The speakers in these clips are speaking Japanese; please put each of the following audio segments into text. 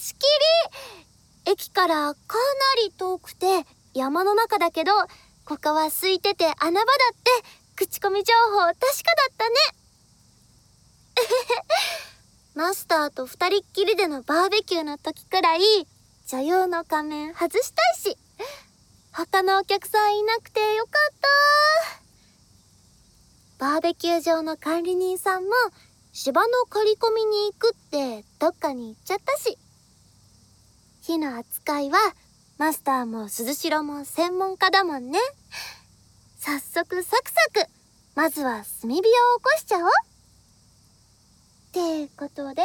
しきり。駅からかなり遠くて山の中だけどここは空いてて穴場だって口コミ情報確かだったね。マスターと2人っきりでのバーベキューの時くらい女優の仮面外したいし他のお客さんいなくてよかった。バーベキュー場の管理人さんも芝の刈り込みに行くってどっかに行っちゃったし。火の扱いはマスターも鈴代も専門家だもんね。早速サクサクまずは炭火を起こしちゃおう。ってことで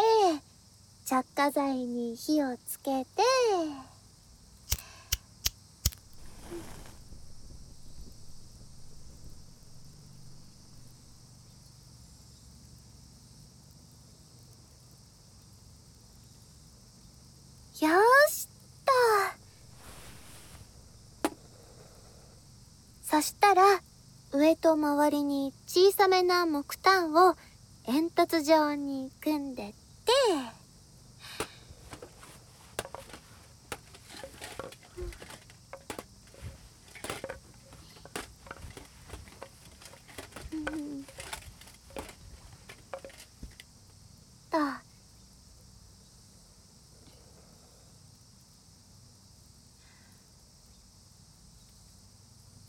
着火剤に火をつけて。よしとそしたら上と周りに小さめな木炭を煙突状に組んでってうんと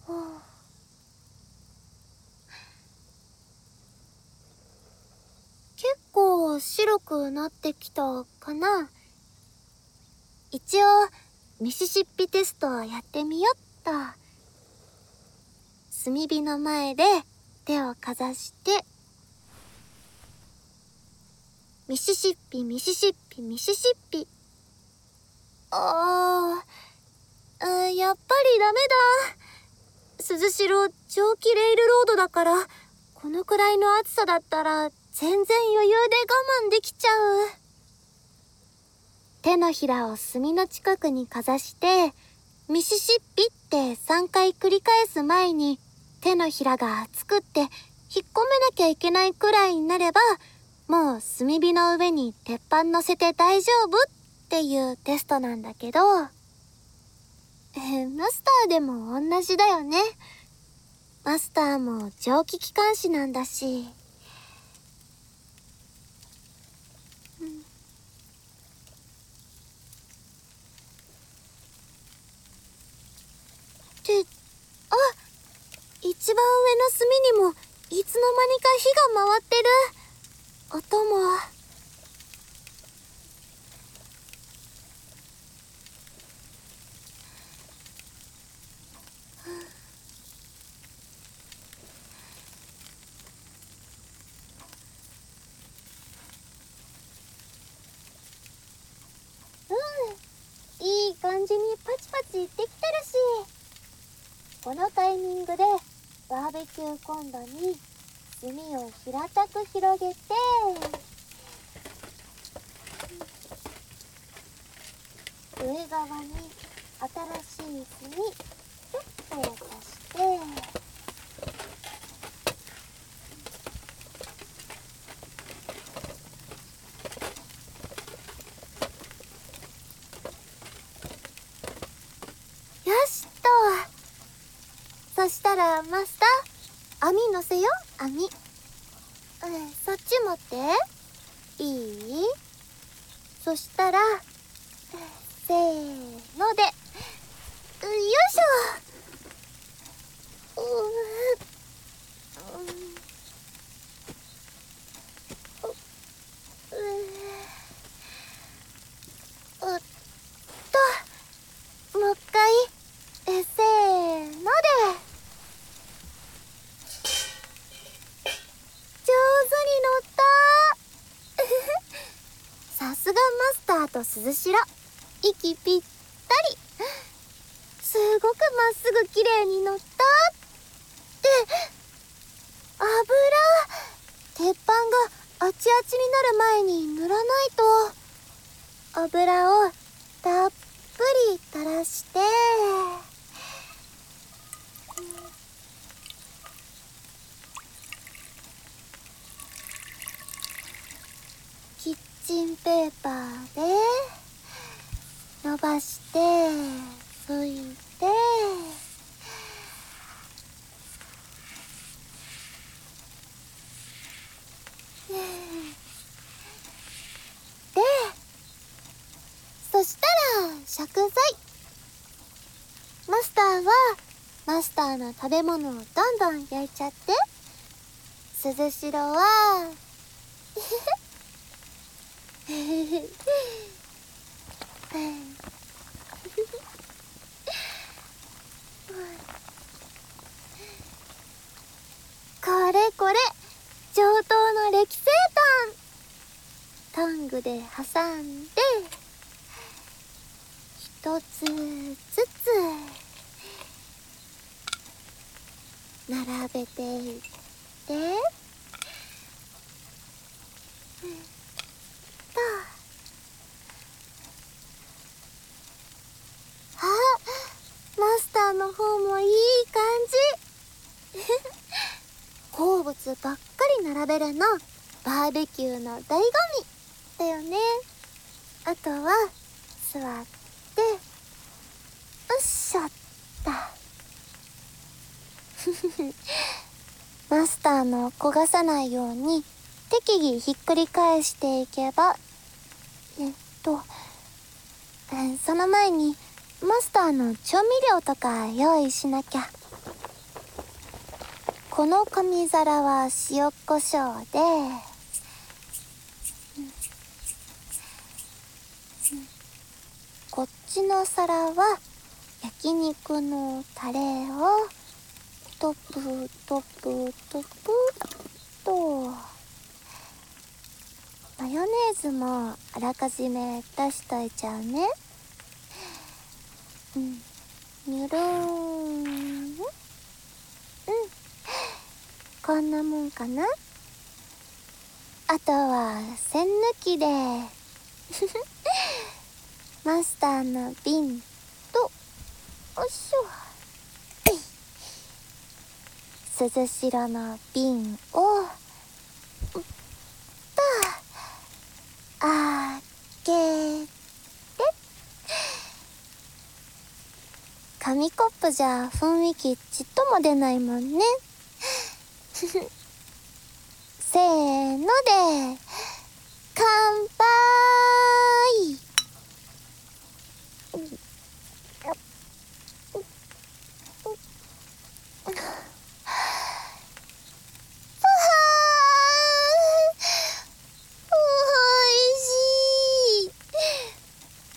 ほう結構白くなってきたかな。一応ミシシッピテストやってみよっと。炭火の前で手をかざして。ミシシッピミシシッピミシシッピ。あー。あやっぱりダメだ。鈴代長期レールロードだからこのくらいの暑さだったら全然余裕で我慢できちゃう。手のひらを炭の近くにかざしてミシシッピって3回繰り返す前に手のひらが熱くって引っ込めなきゃいけないくらいになればもう炭火の上に鉄板乗せて大丈夫っていうテストなんだけどえマスターでも同じだよね。マスターも蒸気機関士なんだし。一番上の炭にもいつの間にか火が回ってる。音も。うん。いい感じにパチパチいってきてるし。このタイミングでバーベキューコンロに炭を平たく広げて上側に新しい炭ちょっと足してよしとそしたらマスター。網乗せよ網、うん、そっち持って。いい？そしたらせーので。よいしょうーうんううっともう一回えせーので上手に乗ったさすがマスター鈴代息ぴったり。すごくまっすぐ綺麗に乗った。って油鉄板があちあちになる前に塗らないと。油をたっぷり垂らしてキッチンペーパーで伸ばして拭いて。でそしたら食材。マスターはマスターの食べ物をどんどん焼いちゃって。鈴代は。これこれ上等の歴製トントングで挟んで一つずつ並べていってとあマスターの方もいい感じ好物ばっかり並べるのバーベキューの醍醐味だよね。あとは座ってよっしゃった。マスターの焦がさないように適宜ひっくり返していけばえっとえその前にマスターの調味料とか用意しなきゃ。この紙皿は塩コショウでこっちの皿は焼肉のタレをトップトップトップとマヨネーズもあらかじめ出しといちゃうねうんにゅるーんこんなもんかな？あとは栓抜きで。マスターの瓶と。よいしょ。鈴代の瓶を。と開けて。紙コップじゃ雰囲気ちっとも出ないもんね。せーので乾杯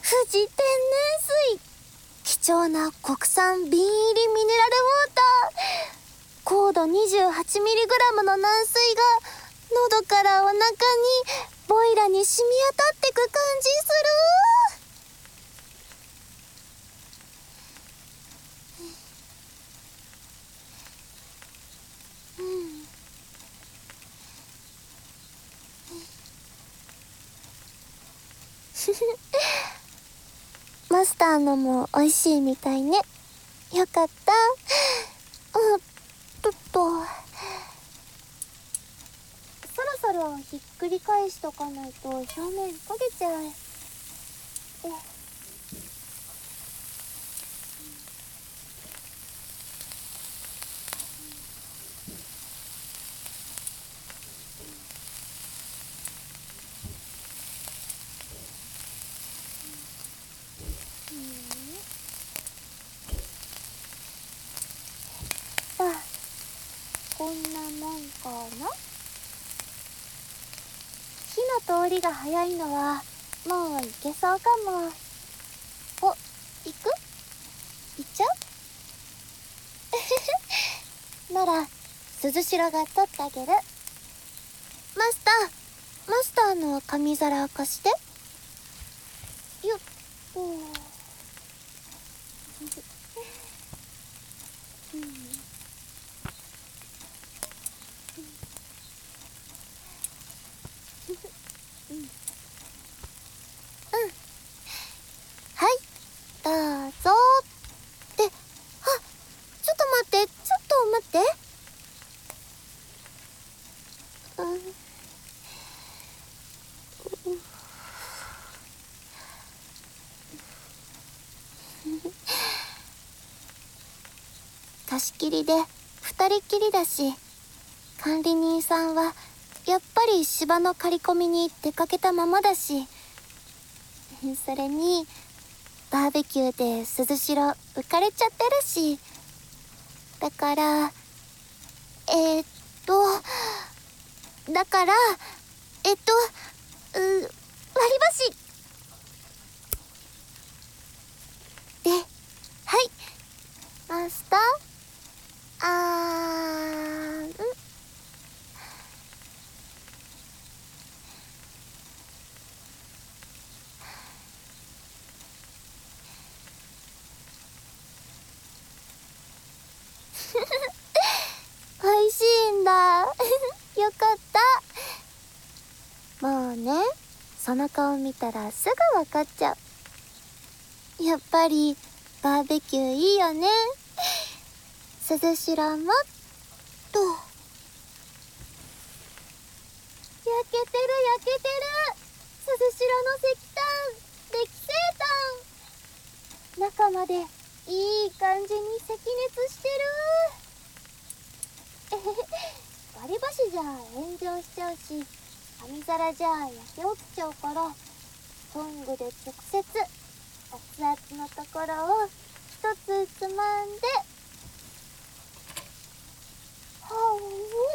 富士天然水貴重な国産瓶入りミネラルウォーター高度 28mg の軟水が喉からお腹にボイラに染み当たってく感じする。マスターのも美味しいみたいねよかったうんとっとそろそろひっくり返しとかないと表面焦げちゃうえあこんなもんかな？通りが早いのはもう行けそうかも。お行く？行っちゃう？なら鈴代が取ってあげる。マスターマスターの紙皿貸してよっとうんはいどうぞってあちょっと待ってちょっと待ってうん貸し切りで二人きりだし管理人さんはやっぱり芝の刈り込みに出かけたままだしそれにバーベキューで鈴代浮かれちゃってるしだからえー、っとだからえっとう割り箸。ではい。マスター？あーん。美味しいんだ。よかった。もうねその顔見たらすぐ分かっちゃう。やっぱりバーベキューいいよね。鈴代もっと。焼けてる焼けてる。鈴代の石炭。歴星炭中までいい感じに赤熱してる。割り箸じゃ炎上しちゃうし紙皿じゃ焼け落ちちゃうからトングで直接熱々のところを一つつまんで Oh.